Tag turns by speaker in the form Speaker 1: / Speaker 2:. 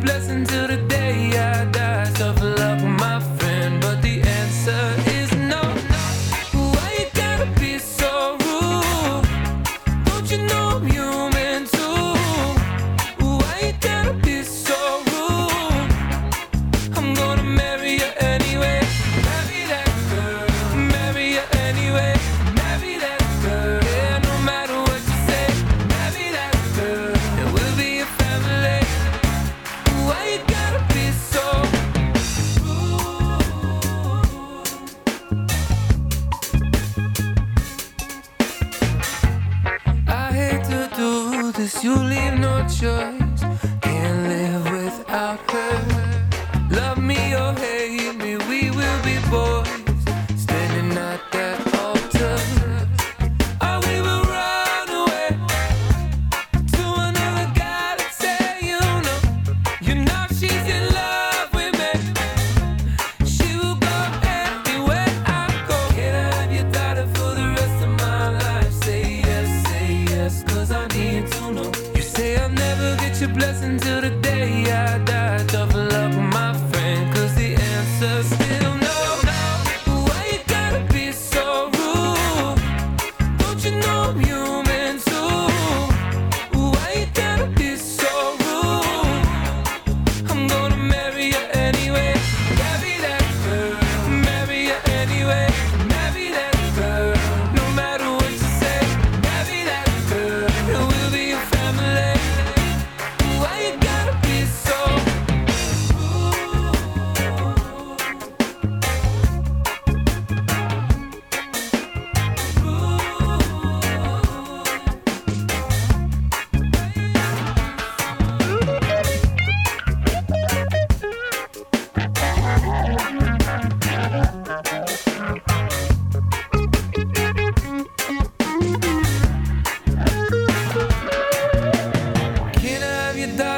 Speaker 1: blessing till the day I die. So you leave no choice. Can't live without her. so still.